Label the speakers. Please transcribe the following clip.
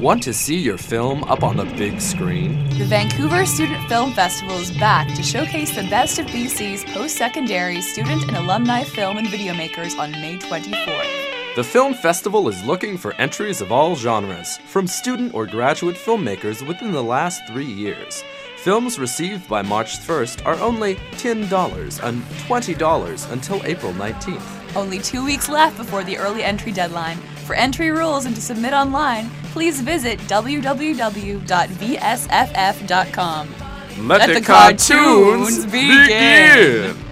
Speaker 1: Want to see your film up on the big screen?
Speaker 2: The Vancouver Student Film Festival is back to showcase the best of BC's post secondary student and alumni film and video makers on May 24th.
Speaker 1: The film festival is looking for entries of all genres, from student or graduate filmmakers within the last three years. Films received by March 1st are only $10 and $20 until April 19th.
Speaker 2: Only two weeks left before the early entry deadline. For entry rules and to submit online, please visit www.vsff.com.
Speaker 1: Let,
Speaker 2: Let the cartoons begin.